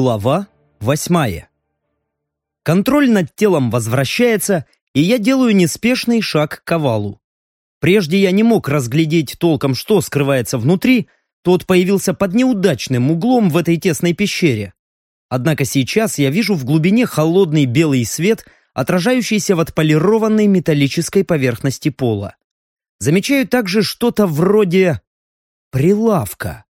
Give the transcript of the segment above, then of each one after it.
Глава восьмая. Контроль над телом возвращается, и я делаю неспешный шаг к овалу. Прежде я не мог разглядеть толком, что скрывается внутри, тот появился под неудачным углом в этой тесной пещере. Однако сейчас я вижу в глубине холодный белый свет, отражающийся в отполированной металлической поверхности пола. Замечаю также что-то вроде прилавка.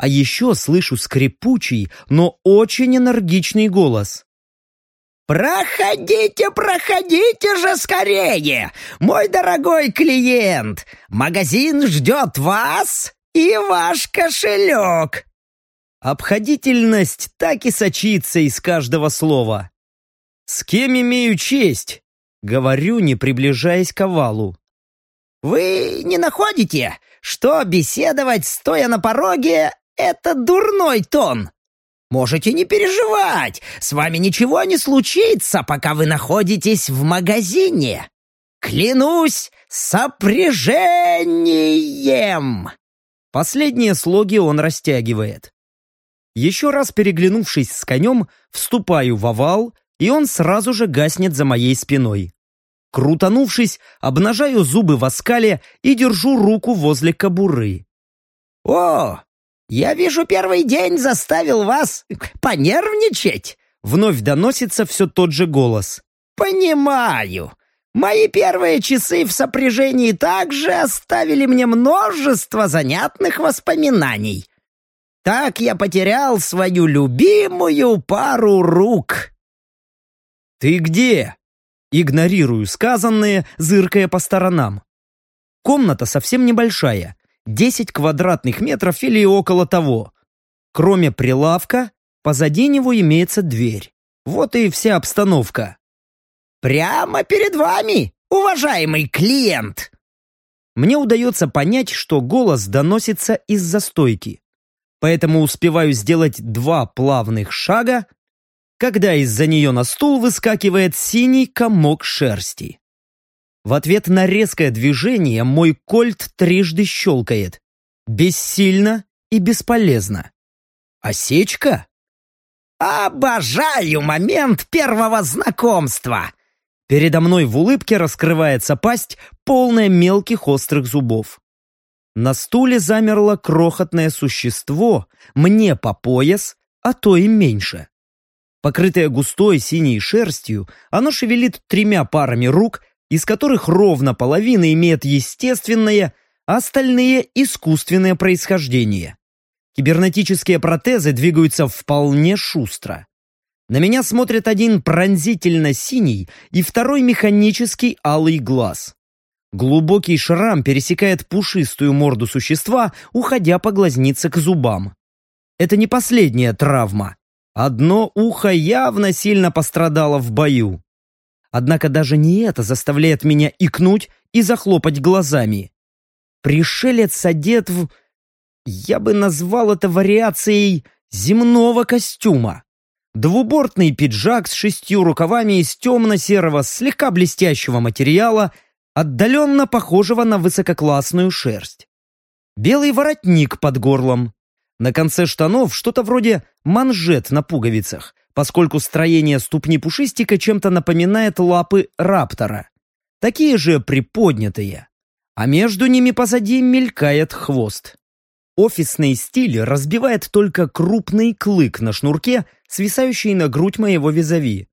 А еще слышу скрипучий, но очень энергичный голос. «Проходите, проходите же скорее, мой дорогой клиент! Магазин ждет вас и ваш кошелек!» Обходительность так и сочится из каждого слова. «С кем имею честь?» — говорю, не приближаясь к овалу. «Вы не находите, что беседовать, стоя на пороге, — это дурной тон?» Можете не переживать, с вами ничего не случится, пока вы находитесь в магазине. Клянусь сопряжением!» Последние слоги он растягивает. Еще раз переглянувшись с конем, вступаю в овал, и он сразу же гаснет за моей спиной. Крутанувшись, обнажаю зубы в оскале и держу руку возле кобуры. «О, «Я вижу, первый день заставил вас понервничать!» Вновь доносится все тот же голос. «Понимаю. Мои первые часы в сопряжении также оставили мне множество занятных воспоминаний. Так я потерял свою любимую пару рук». «Ты где?» Игнорирую сказанное, зыркая по сторонам. Комната совсем небольшая, 10 квадратных метров или около того. Кроме прилавка, позади него имеется дверь. Вот и вся обстановка. «Прямо перед вами, уважаемый клиент!» Мне удается понять, что голос доносится из-за стойки. Поэтому успеваю сделать два плавных шага, когда из-за нее на стул выскакивает синий комок шерсти. В ответ на резкое движение мой кольт трижды щелкает. Бессильно и бесполезно. Осечка? «Обожаю момент первого знакомства!» Передо мной в улыбке раскрывается пасть, полная мелких острых зубов. На стуле замерло крохотное существо, мне по пояс, а то и меньше. Покрытое густой синей шерстью, оно шевелит тремя парами рук из которых ровно половина имеет естественное, а остальные – искусственное происхождение. Кибернетические протезы двигаются вполне шустро. На меня смотрит один пронзительно синий и второй механический алый глаз. Глубокий шрам пересекает пушистую морду существа, уходя по глазнице к зубам. Это не последняя травма. Одно ухо явно сильно пострадало в бою. Однако даже не это заставляет меня икнуть и захлопать глазами. Пришелец одет в... Я бы назвал это вариацией земного костюма. Двубортный пиджак с шестью рукавами из темно-серого, слегка блестящего материала, отдаленно похожего на высококлассную шерсть. Белый воротник под горлом. На конце штанов что-то вроде манжет на пуговицах, поскольку строение ступни пушистика чем-то напоминает лапы раптора. Такие же приподнятые. А между ними позади мелькает хвост. Офисный стиль разбивает только крупный клык на шнурке, свисающий на грудь моего визави.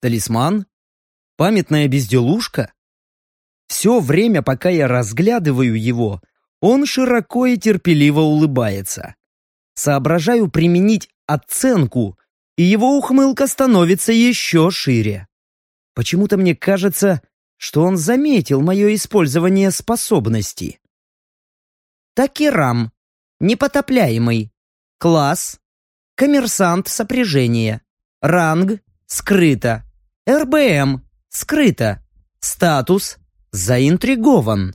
Талисман? Памятная безделушка? Все время, пока я разглядываю его, он широко и терпеливо улыбается. Соображаю применить оценку, и его ухмылка становится еще шире. Почему-то мне кажется, что он заметил мое использование способности. Такирам. Непотопляемый. Класс. Коммерсант сопряжения. Ранг. Скрыто. РБМ. Скрыто. Статус. Заинтригован.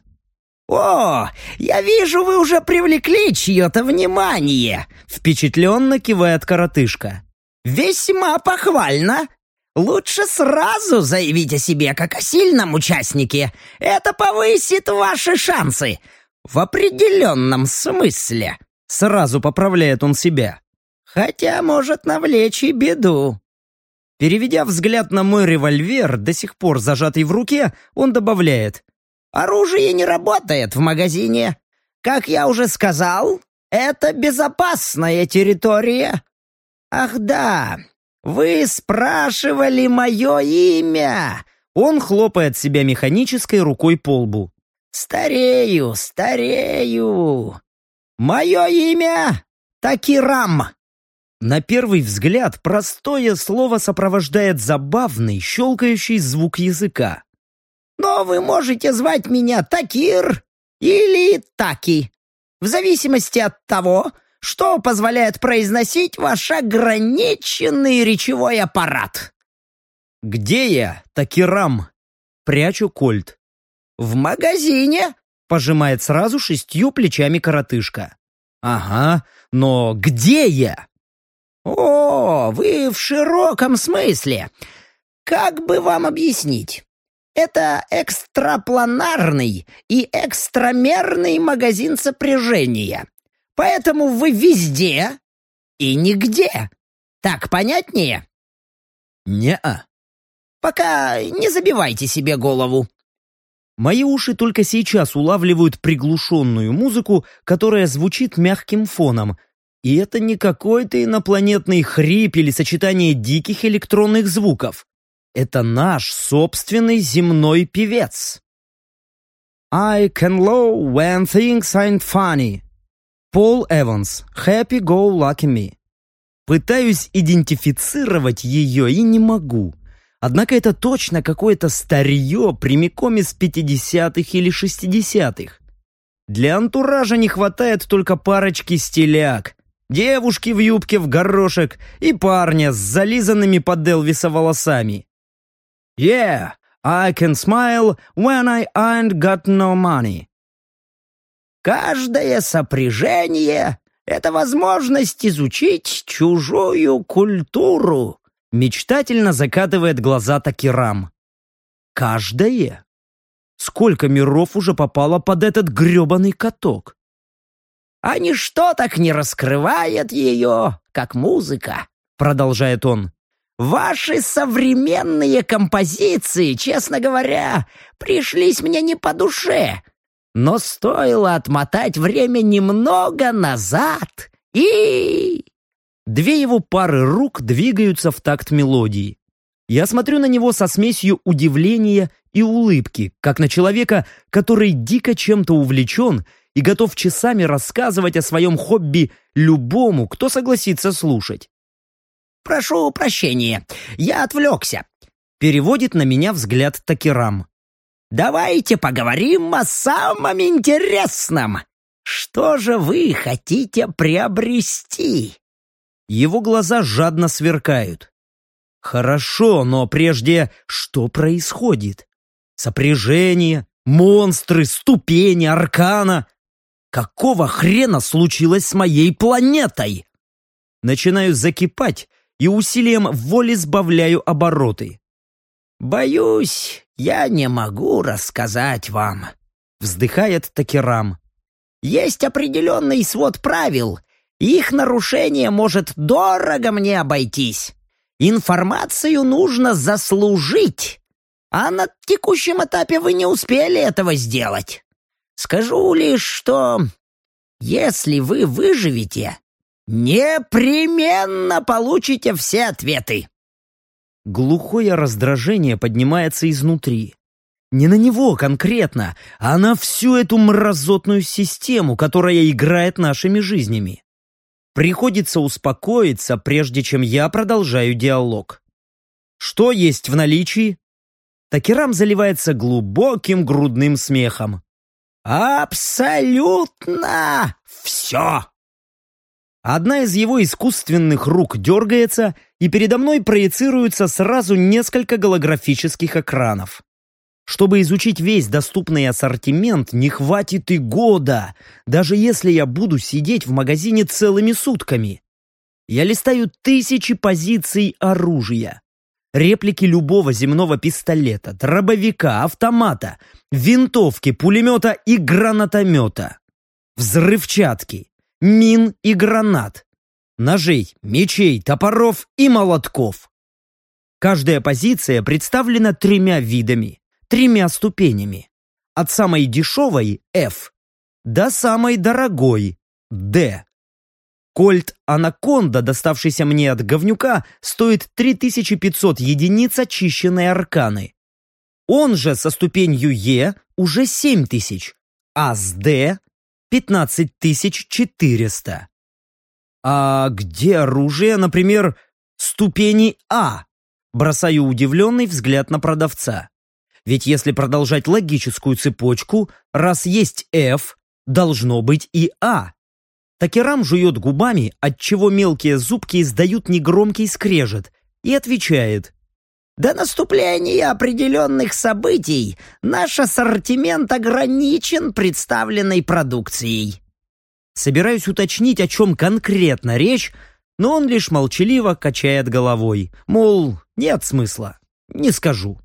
«О, я вижу, вы уже привлекли чье-то внимание!» Впечатленно кивает коротышка. «Весьма похвально. Лучше сразу заявить о себе как о сильном участнике. Это повысит ваши шансы. В определенном смысле». Сразу поправляет он себя. Хотя может навлечь и беду. Переведя взгляд на мой револьвер, до сих пор зажатый в руке, он добавляет. «Оружие не работает в магазине. Как я уже сказал, это безопасная территория. Ах да, вы спрашивали мое имя!» Он хлопает себя механической рукой по лбу. «Старею, старею! Мое имя Такирам!» На первый взгляд простое слово сопровождает забавный, щелкающий звук языка. «Но вы можете звать меня Такир или Таки, в зависимости от того, что позволяет произносить ваш ограниченный речевой аппарат». «Где я, Такирам?» Прячу кольт. «В магазине», — пожимает сразу шестью плечами коротышка. «Ага, но где я?» «О, вы в широком смысле. Как бы вам объяснить? Это экстрапланарный и экстрамерный магазин сопряжения. Поэтому вы везде и нигде. Так понятнее?» «Не-а». «Пока не забивайте себе голову». Мои уши только сейчас улавливают приглушенную музыку, которая звучит мягким фоном, и это не какой-то инопланетный хрип или сочетание диких электронных звуков. Это наш собственный земной певец. I can low when things ain't funny. Пол Эванс, Happy Go Lucky Me. Пытаюсь идентифицировать ее и не могу. Однако это точно какое-то старье прямиком из 50-х или 60-х. Для антуража не хватает только парочки стиляк, девушки в юбке в горошек и парня с зализанными под Элвиса волосами. Yeah, I can smile when I ain't got no money. Каждое сопряжение — это возможность изучить чужую культуру, мечтательно закатывает глаза Такирам. Каждое? Сколько миров уже попало под этот гребаный каток? а ничто так не раскрывает ее, как музыка», — продолжает он. «Ваши современные композиции, честно говоря, пришлись мне не по душе. Но стоило отмотать время немного назад, и...» Две его пары рук двигаются в такт мелодии. Я смотрю на него со смесью удивления и улыбки, как на человека, который дико чем-то увлечен и готов часами рассказывать о своем хобби любому, кто согласится слушать. «Прошу прощения, я отвлекся», — переводит на меня взгляд Такерам. «Давайте поговорим о самом интересном. Что же вы хотите приобрести?» Его глаза жадно сверкают. «Хорошо, но прежде что происходит? Сопряжение, монстры, ступени, аркана. Какого хрена случилось с моей планетой? Начинаю закипать и усилием воли сбавляю обороты. «Боюсь, я не могу рассказать вам», — вздыхает Такерам. «Есть определенный свод правил, их нарушение может дорого мне обойтись. Информацию нужно заслужить, а на текущем этапе вы не успели этого сделать. Скажу лишь, что если вы выживете, непременно получите все ответы. Глухое раздражение поднимается изнутри. Не на него конкретно, а на всю эту мразотную систему, которая играет нашими жизнями. Приходится успокоиться, прежде чем я продолжаю диалог. Что есть в наличии? Такерам заливается глубоким грудным смехом. Абсолютно все. Одна из его искусственных рук дергается, и передо мной проецируются сразу несколько голографических экранов. Чтобы изучить весь доступный ассортимент, не хватит и года, даже если я буду сидеть в магазине целыми сутками. Я листаю тысячи позиций оружия. Реплики любого земного пистолета, дробовика, автомата, винтовки, пулемета и гранатомета. Взрывчатки, мин и гранат. ножей, мечей, топоров и молотков. Каждая позиция представлена тремя видами, тремя ступенями. От самой дешевой F до самой дорогой D. Кольт Анаконда, доставшийся мне от говнюка, стоит 3500 единиц очищенной арканы. Он же со ступенью Е уже 7000, а с Д 15400. А где оружие, например, ступени А? Бросаю удивленный взгляд на продавца. Ведь если продолжать логическую цепочку, раз есть F, должно быть и А. Такерам жует губами, отчего мелкие зубки издают негромкий скрежет, и отвечает. До наступления определенных событий наш ассортимент ограничен представленной продукцией. Собираюсь уточнить, о чем конкретно речь, но он лишь молчаливо качает головой. Мол, нет смысла, не скажу.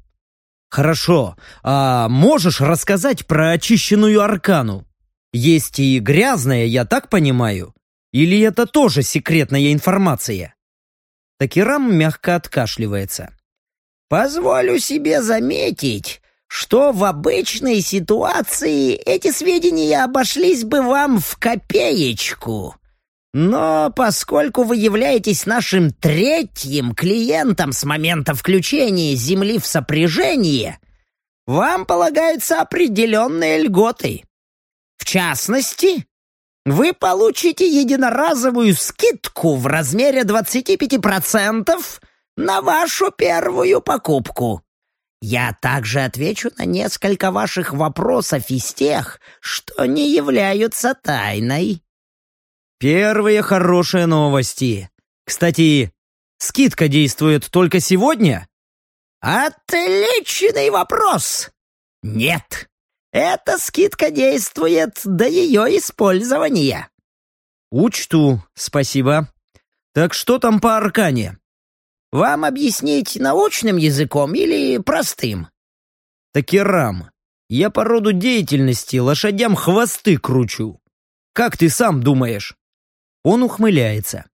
Хорошо, а можешь рассказать про очищенную аркану? Есть и грязная, я так понимаю? Или это тоже секретная информация? Такирам мягко откашливается. Позволю себе заметить, что в обычной ситуации эти сведения обошлись бы вам в копеечку. Но поскольку вы являетесь нашим третьим клиентом с момента включения Земли в сопряжение, вам полагаются определенные льготы. В частности, вы получите единоразовую скидку в размере 25% на вашу первую покупку. Я также отвечу на несколько ваших вопросов из тех, что не являются тайной. Первые хорошие новости. Кстати, скидка действует только сегодня? Отличный вопрос. Нет. Эта скидка действует до ее использования. Учту, спасибо. Так что там по аркане? Вам объяснить научным языком или простым? Такерам, я по роду деятельности лошадям хвосты кручу. Как ты сам думаешь? Он ухмыляется.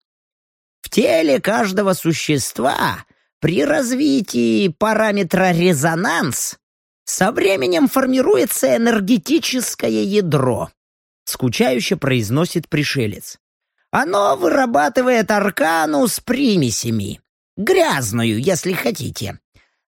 В теле каждого существа при развитии параметра резонанс со временем формируется энергетическое ядро. Скучающе произносит пришелец. Оно вырабатывает аркану с примесями. Грязную, если хотите.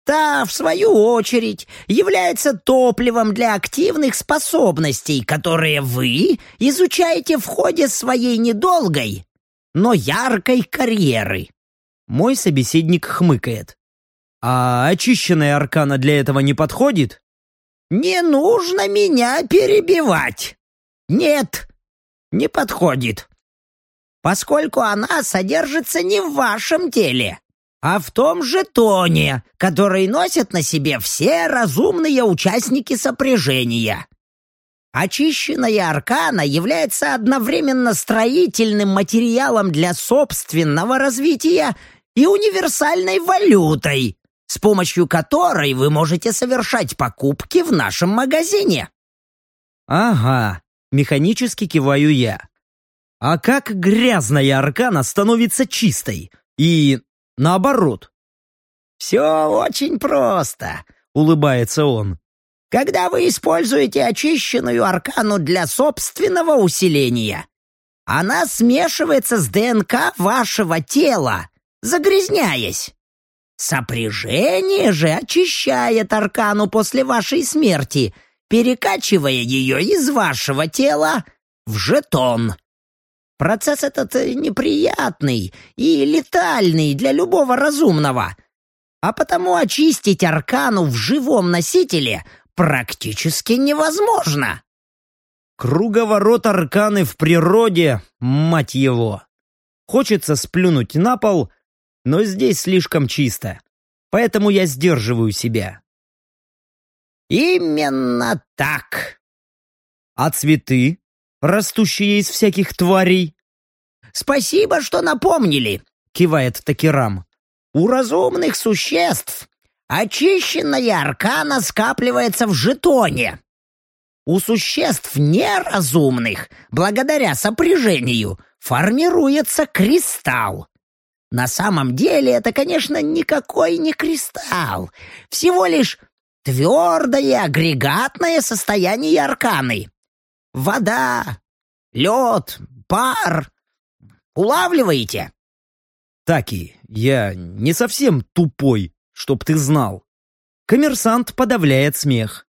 Та, в свою очередь, является топливом для активных способностей, которые вы изучаете в ходе своей недолгой, но яркой карьеры. Мой собеседник хмыкает. А очищенная аркана для этого не подходит? Не нужно меня перебивать. Нет, не подходит. Поскольку она содержится не в вашем теле, а в том же тоне, который носят на себе все разумные участники сопряжения. Очищенная аркана является одновременно строительным материалом для собственного развития и универсальной валютой, с помощью которой вы можете совершать покупки в нашем магазине». «Ага», — механически киваю я. «А как грязная аркана становится чистой? И наоборот?» «Все очень просто», — улыбается он. «Когда вы используете очищенную аркану для собственного усиления, она смешивается с ДНК вашего тела, загрязняясь. Сопряжение же очищает аркану после вашей смерти, перекачивая ее из вашего тела в жетон. Процесс этот неприятный и летальный для любого разумного, а потому очистить аркану в живом носителе практически невозможно. Круговорот арканы в природе, мать его. Хочется сплюнуть на пол, но здесь слишком чисто, поэтому я сдерживаю себя. Именно так. А цветы, растущие из всяких тварей? Спасибо, что напомнили, кивает Такирам. У разумных существ очищенная аркана скапливается в жетоне. У существ неразумных, благодаря сопряжению, формируется кристалл. На самом деле это, конечно, никакой не кристалл, всего лишь твердое агрегатное состояние арканы. Вода, лед, пар. Улавливаете? Таки, я не совсем тупой, чтоб ты знал. Коммерсант подавляет смех.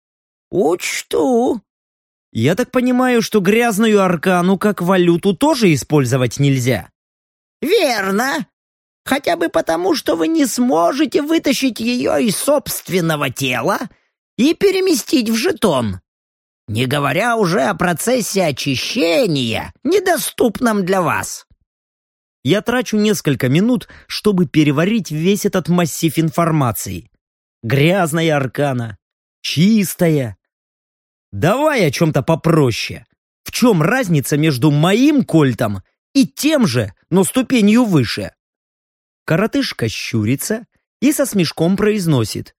Учту. Я так понимаю, что грязную аркану как валюту тоже использовать нельзя? Верно. Хотя бы потому, что вы не сможете вытащить ее из собственного тела и переместить в жетон. Не говоря уже о процессе очищения, недоступном для вас. Я трачу несколько минут, чтобы переварить весь этот массив информации. Грязная аркана, чистая. Давай о чем-то попроще. В чем разница между моим кольтом и тем же, но ступенью выше? Коротышка щурится и со смешком произносит.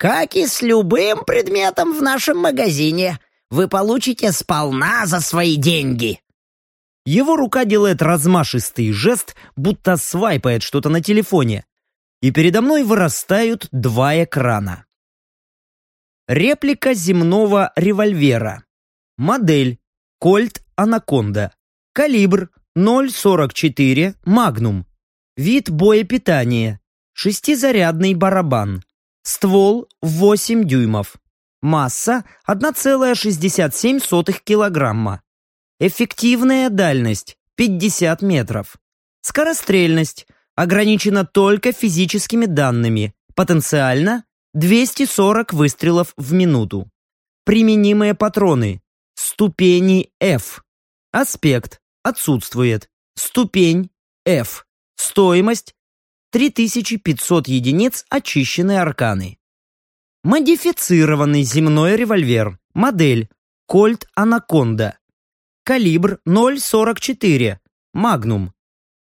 Как и с любым предметом в нашем магазине, вы получите сполна за свои деньги. Его рука делает размашистый жест, будто свайпает что-то на телефоне. И передо мной вырастают два экрана. Реплика земного револьвера. Модель Кольт Анаконда. Калибр 0,44 Магнум. Вид боепитания. Шестизарядный барабан. Ствол 8 дюймов. Масса 1,67 килограмма. Эффективная дальность 50 метров. Скорострельность ограничена только физическими данными. Потенциально 240 выстрелов в минуту. Применимые патроны. Ступени F. Аспект отсутствует. Ступень F. Стоимость 3500 единиц очищенной арканы. Модифицированный земной револьвер. Модель. Кольт Анаконда. Калибр 0,44. Магнум.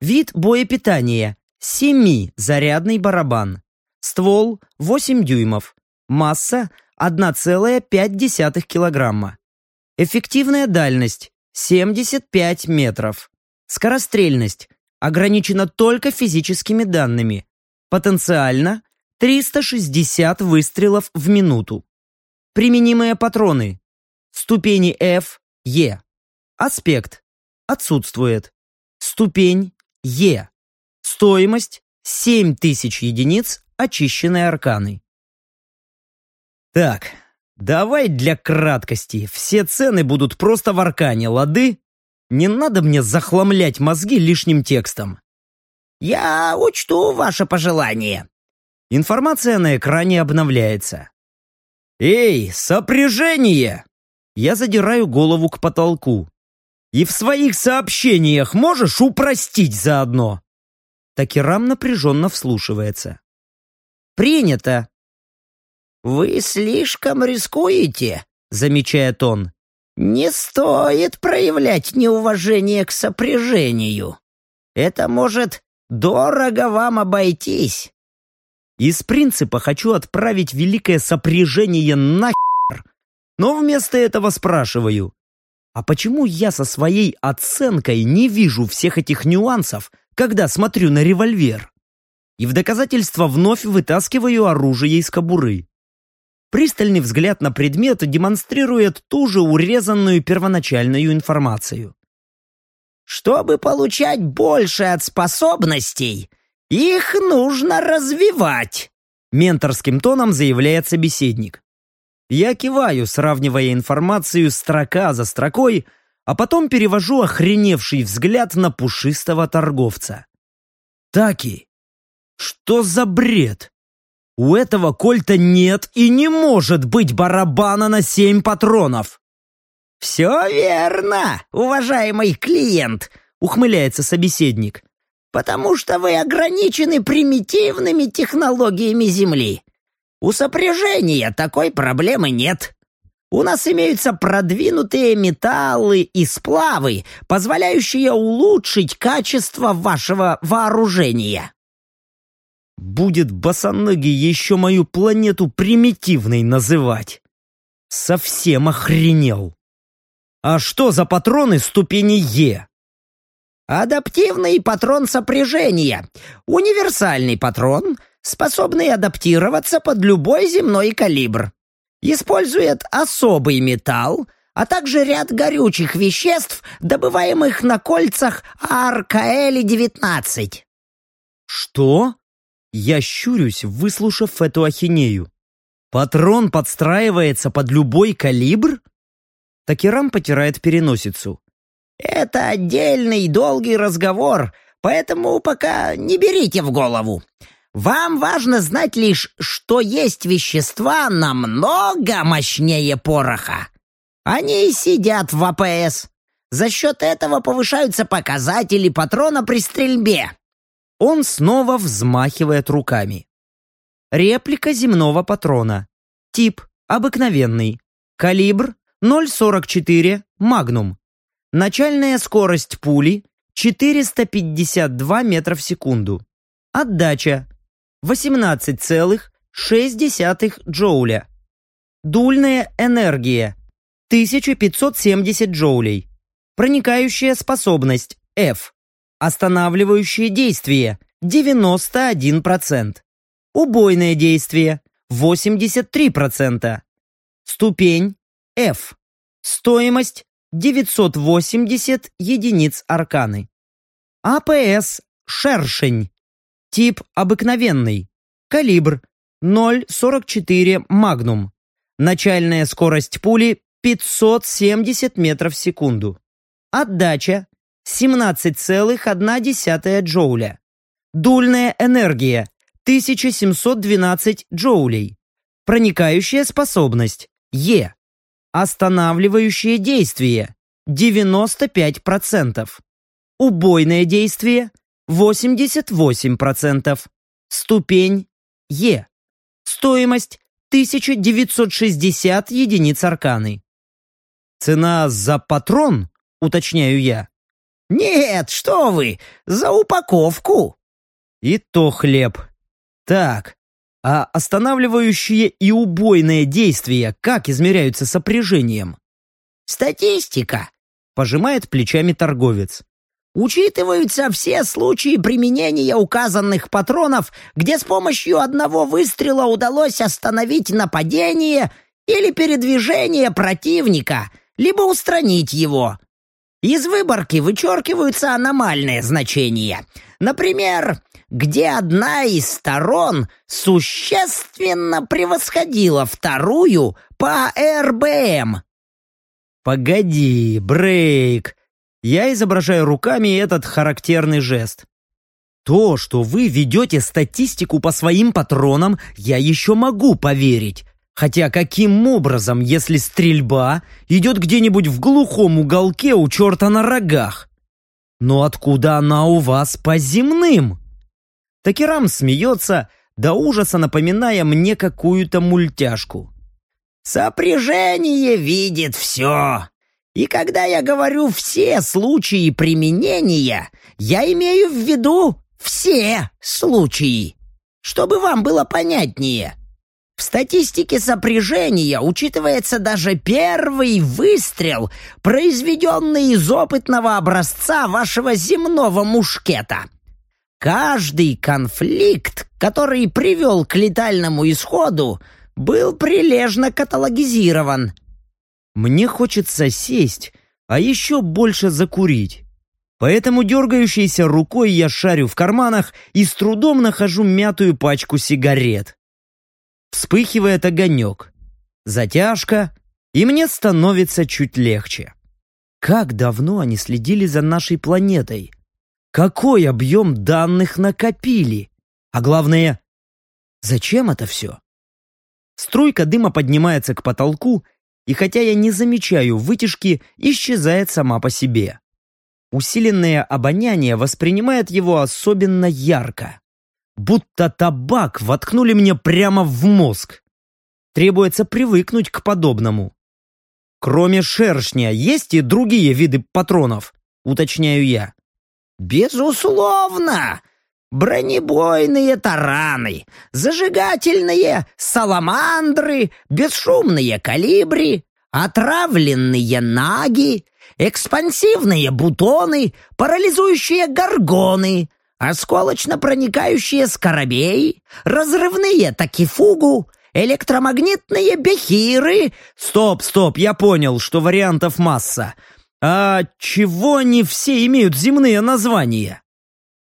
Вид боепитания. 7-зарядный барабан. Ствол 8 дюймов. Масса 1,5 килограмма. Эффективная дальность 75 метров. Скорострельность ограничена только физическими данными. Потенциально 360 выстрелов в минуту. Применимые патроны. Ступени F, E. Аспект. Отсутствует. Ступень Е. Стоимость 7000 единиц очищенной арканы. Так, давай для краткости. Все цены будут просто в аркане, лады? Не надо мне захламлять мозги лишним текстом. Я учту ваше пожелание. Информация на экране обновляется. «Эй, сопряжение!» Я задираю голову к потолку. «И в своих сообщениях можешь упростить заодно?» Такирам напряженно вслушивается. «Принято!» «Вы слишком рискуете», — замечает он. «Не стоит проявлять неуважение к сопряжению. Это может дорого вам обойтись». Из принципа хочу отправить великое сопряжение нахер, но вместо этого спрашиваю, а почему я со своей оценкой не вижу всех этих нюансов, когда смотрю на револьвер? И в доказательство вновь вытаскиваю оружие из кобуры. Пристальный взгляд на предмет демонстрирует ту же урезанную первоначальную информацию. Чтобы получать больше от способностей, их нужно развивать, менторским тоном заявляет собеседник. Я киваю, сравнивая информацию строка за строкой, а потом перевожу охреневший взгляд на пушистого торговца. Таки, что за бред? У этого кольта нет и не может быть барабана на семь патронов. «Все верно, уважаемый клиент», — ухмыляется собеседник потому что вы ограничены примитивными технологиями Земли. У сопряжения такой проблемы нет. У нас имеются продвинутые металлы и сплавы, позволяющие улучшить качество вашего вооружения. Будет босоногий еще мою планету примитивной называть. Совсем охренел. А что за патроны ступени Е? Адаптивный патрон сопряжения. Универсальный патрон, способный адаптироваться под любой земной калибр. Использует особый металл, а также ряд горючих веществ, добываемых на кольцах АРКЛ-19. Что? Я щурюсь, выслушав эту ахинею. Патрон подстраивается под любой калибр? Такирам потирает переносицу. Это отдельный долгий разговор, поэтому пока не берите в голову. Вам важно знать лишь, что есть вещества намного мощнее пороха. Они сидят в АПС. За счет этого повышаются показатели патрона при стрельбе. Он снова взмахивает руками. Реплика земного патрона. Тип обыкновенный. Калибр 0,44 Магнум. Начальная скорость пули 452 метра в секунду. Отдача 18,6 джоуля. Дульная энергия 1570 джоулей. Проникающая способность F. Останавливающее действие 91%. Убойное действие 83%. Ступень F. Стоимость 980 единиц арканы. АПС «Шершень». Тип обыкновенный. Калибр 0,44 Магнум. Начальная скорость пули 570 метров в секунду. Отдача 17,1 джоуля. Дульная энергия 1712 джоулей. Проникающая способность Е. Останавливающее действие 95%. Убойное действие 88%. Ступень Е. Стоимость 1960 единиц арканы. Цена за патрон, уточняю я. Нет, что вы, за упаковку. И то хлеб. Так, а останавливающие и убойные действия как измеряются сопряжением? Статистика, пожимает плечами торговец. Учитываются все случаи применения указанных патронов, где с помощью одного выстрела удалось остановить нападение или передвижение противника, либо устранить его. Из выборки вычеркиваются аномальные значения. Например, где одна из сторон существенно превосходила вторую по РБМ. «Погоди, Брейк!» Я изображаю руками этот характерный жест. То, что вы ведете статистику по своим патронам, я еще могу поверить. Хотя каким образом, если стрельба идет где-нибудь в глухом уголке у черта на рогах? Но откуда она у вас по земным? Такерам смеется, до ужаса напоминая мне какую-то мультяшку. «Сопряжение видит все. И когда я говорю «все случаи применения», я имею в виду все случаи. Чтобы вам было понятнее, в статистике сопряжения учитывается даже первый выстрел, произведенный из опытного образца вашего земного мушкета. Каждый конфликт, который привел к летальному исходу, был прилежно каталогизирован. Мне хочется сесть, а еще больше закурить. Поэтому дергающейся рукой я шарю в карманах и с трудом нахожу мятую пачку сигарет. Вспыхивает огонек. Затяжка, и мне становится чуть легче. Как давно они следили за нашей планетой? Какой объем данных накопили? А главное, зачем это все? Струйка дыма поднимается к потолку, и хотя я не замечаю вытяжки, исчезает сама по себе. Усиленное обоняние воспринимает его особенно ярко. Будто табак воткнули мне прямо в мозг. Требуется привыкнуть к подобному. Кроме шершня, есть и другие виды патронов, уточняю я. «Безусловно! Бронебойные тараны, зажигательные саламандры, бесшумные калибри, отравленные наги, экспансивные бутоны, парализующие горгоны, осколочно проникающие скоробей, разрывные такифугу, электромагнитные бехиры. Стоп, стоп, я понял, что вариантов масса. А чего не все имеют земные названия?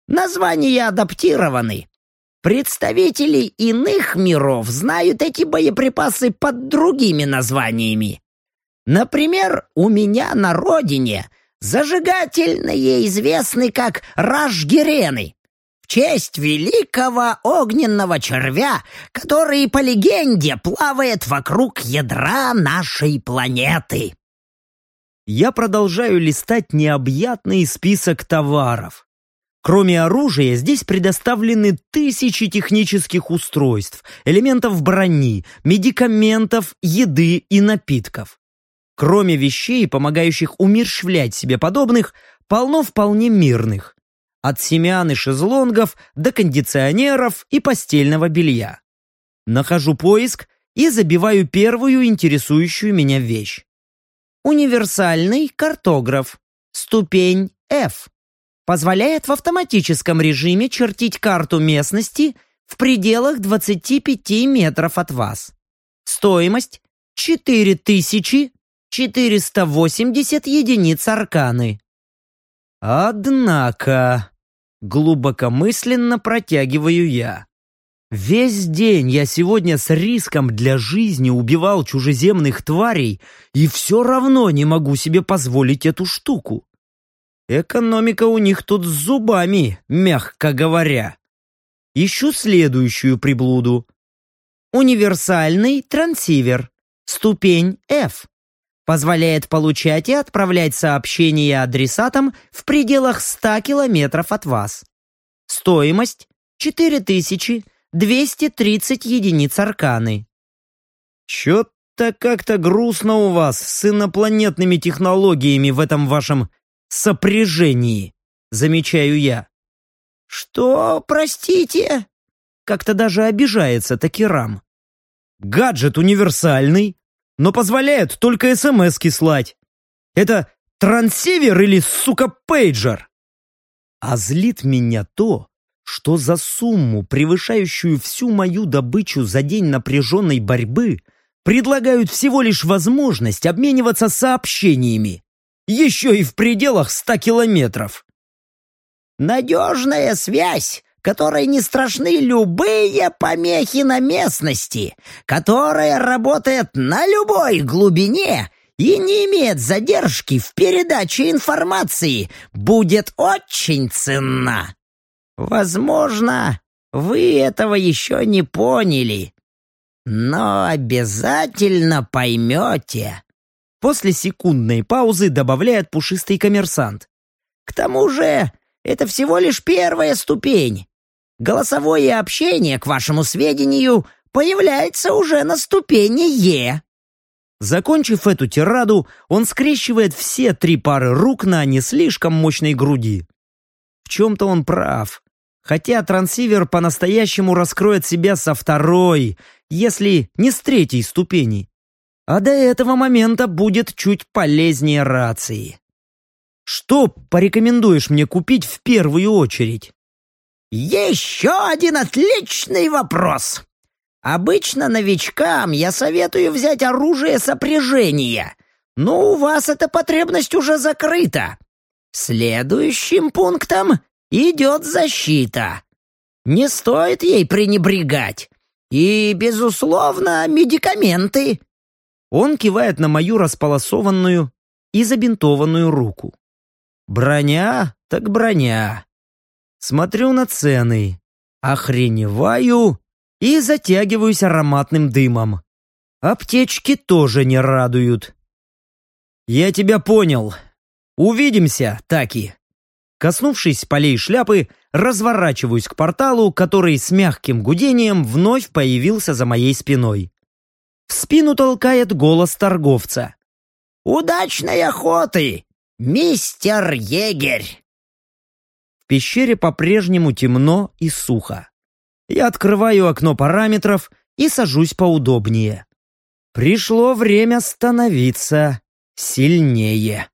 Названия адаптированы. Представители иных миров знают эти боеприпасы под другими названиями. Например, у меня на родине зажигательные известны как рашгирены, в честь великого огненного червя, который, по легенде, плавает вокруг ядра нашей планеты. Я продолжаю листать необъятный список товаров. Кроме оружия, здесь предоставлены тысячи технических устройств, элементов брони, медикаментов, еды и напитков. Кроме вещей, помогающих умерщвлять себе подобных, полно вполне мирных. От семян и шезлонгов до кондиционеров и постельного белья. Нахожу поиск и забиваю первую интересующую меня вещь. Универсальный картограф. Ступень F позволяет в автоматическом режиме чертить карту местности в пределах 25 метров от вас. Стоимость 4480 единиц арканы. Однако, глубокомысленно протягиваю я. Весь день я сегодня с риском для жизни убивал чужеземных тварей и все равно не могу себе позволить эту штуку. Экономика у них тут с зубами, мягко говоря. Ищу следующую приблуду. Универсальный трансивер. Ступень F. Позволяет получать и отправлять сообщения адресатам в пределах 100 километров от вас. Стоимость 4230 единиц арканы. Чё-то как-то грустно у вас с инопланетными технологиями в этом вашем сопряжении, замечаю я. Что, простите? Как-то даже обижается Такирам. Гаджет универсальный, но позволяет только СМС-ки слать. Это трансивер или, сука, пейджер? А злит меня то, что за сумму, превышающую всю мою добычу за день напряженной борьбы, предлагают всего лишь возможность обмениваться сообщениями еще и в пределах ста километров. Надежная связь, которой не страшны любые помехи на местности, которая работает на любой глубине и не имеет задержки в передаче информации, будет очень ценна. Возможно, вы этого еще не поняли, но обязательно поймете. После секундной паузы добавляет пушистый коммерсант. К тому же, это всего лишь первая ступень. Голосовое общение, к вашему сведению, появляется уже на ступени Е. Закончив эту тираду, он скрещивает все три пары рук на не слишком мощной груди. В чем-то он прав. Хотя трансивер по-настоящему раскроет себя со второй, если не с третьей ступени. А до этого момента будет чуть полезнее рации. Что порекомендуешь мне купить в первую очередь? Еще один отличный вопрос. Обычно новичкам я советую взять оружие сопряжения, но у вас эта потребность уже закрыта. Следующим пунктом идет защита. Не стоит ей пренебрегать. И, безусловно, медикаменты. Он кивает на мою располосованную и забинтованную руку. Броня так броня. Смотрю на цены, охреневаю и затягиваюсь ароматным дымом. Аптечки тоже не радуют. «Я тебя понял. Увидимся, Таки». Коснувшись полей шляпы, разворачиваюсь к порталу, который с мягким гудением вновь появился за моей спиной. В спину толкает голос торговца. «Удачной охоты, мистер егерь!» В пещере по-прежнему темно и сухо. Я открываю окно параметров и сажусь поудобнее. Пришло время становиться сильнее.